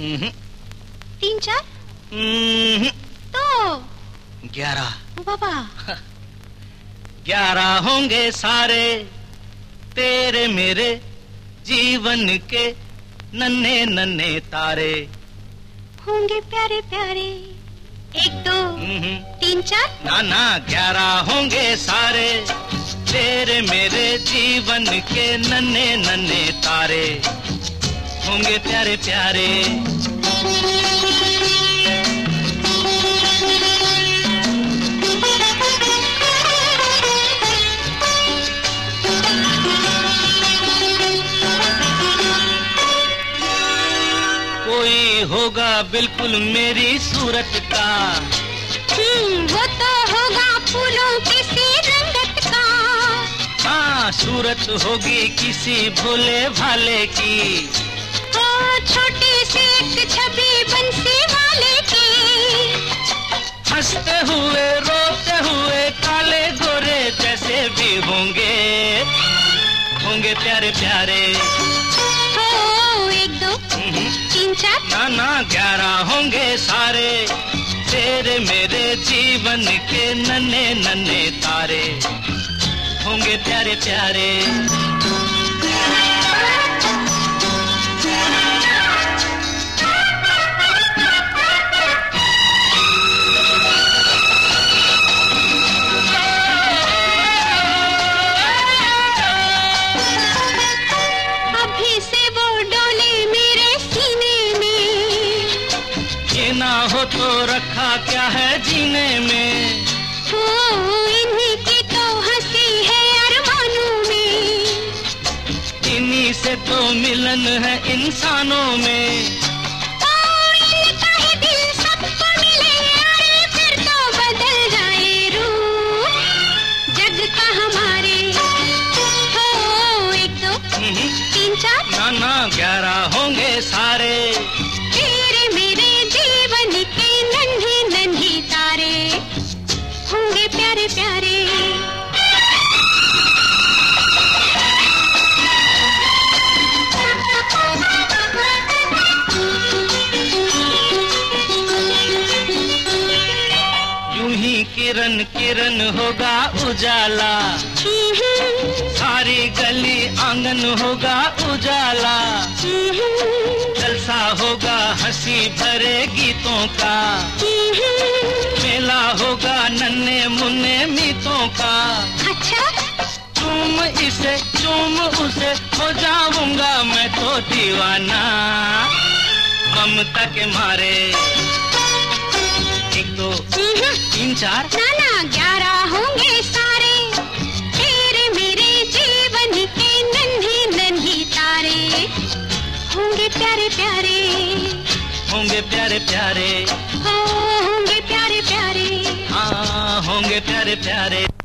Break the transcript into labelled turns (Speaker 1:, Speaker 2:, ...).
Speaker 1: हम्म,
Speaker 2: तीन चार?
Speaker 1: हम्म,
Speaker 2: तो?
Speaker 1: ग्यारह।
Speaker 2: बाबा।
Speaker 1: ग्यारह होंगे सारे तेरे मेरे जीवन के नन्हे नन्हे तारे।
Speaker 2: होंगे प्यारे प्यारे। एक दो
Speaker 1: हम्म,
Speaker 2: तीन चार?
Speaker 1: ना ना ग्यारह होंगे सारे तेरे मेरे जीवन के नन्हे नन्हे तारे। होंगे प्यारे प्यारे। कोई होगा बिल्कुल मेरी सूरत का।
Speaker 2: हम्म, वो तो होगा फूलों किसी रंगत का।
Speaker 1: हाँ सूरत होगी किसी भोले भाले की।
Speaker 2: छोटी सी एक छवि बंसी वाले की।
Speaker 1: हँसते हुए रोते हुए काले गोरे जैसे भी होंगे। होंगे प्यारे प्यारे।
Speaker 2: ओ एक दो
Speaker 1: हम्म,
Speaker 2: तीन चार।
Speaker 1: ना ना ग्यारह होंगे सारे। तेरे मेरे जीवन के नन्हे नन्हे तारे। होंगे प्यारे प्यारे। ना हो तो रखा क्या है जीने में?
Speaker 2: ओ इन्हीं की तो हँसी है अरमानों में।
Speaker 1: इन्हीं से तो मिलन है इंसानों में।
Speaker 2: ओ इनका ही दिल सबको
Speaker 1: किरण किरण होगा उजाला। सारी गली आँगन होगा उजाला। जलसा होगा हँसी भरे गीतों का। मेला होगा नन्हे मुन्ने मीतों का।
Speaker 2: अच्छा।
Speaker 1: चूम इसे चूम उसे हो जाऊँगा मैं तो दीवाना। ममता के मारे। एक दो तीन चार।
Speaker 2: नाना ग्यारह होंगे सारे। तेरे मेरे जीवन के नन्हे नन्हे तारे। होंगे प्यारे प्यारे।
Speaker 1: होंगे प्यारे प्यारे।
Speaker 2: हाँ होंगे प्यारे प्यारे।
Speaker 1: हाँ होंगे प्यारे प्यारे।